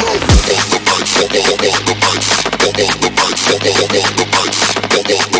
Thank you.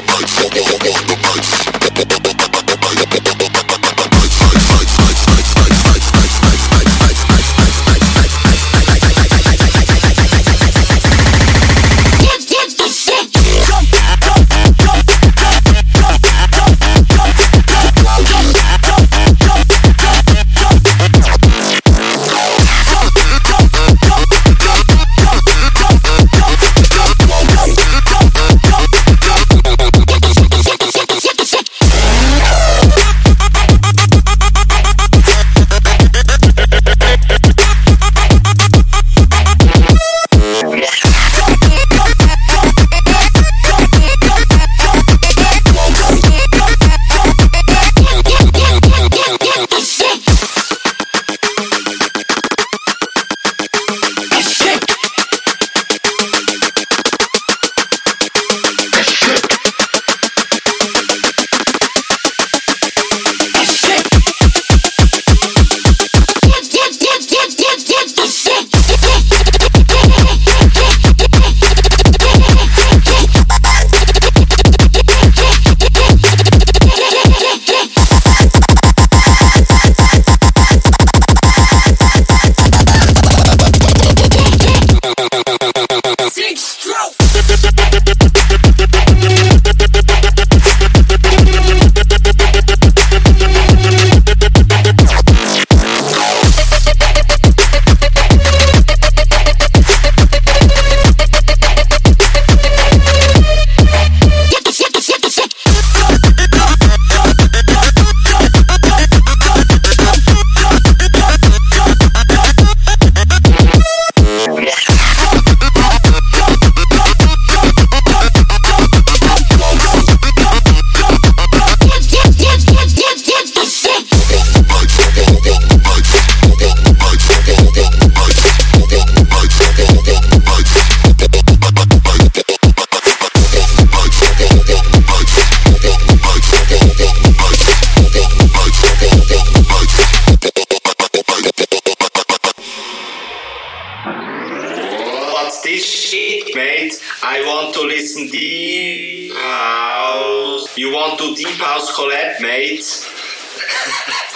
What the shit. I want to listen deep house. You want to deep house collab, mate?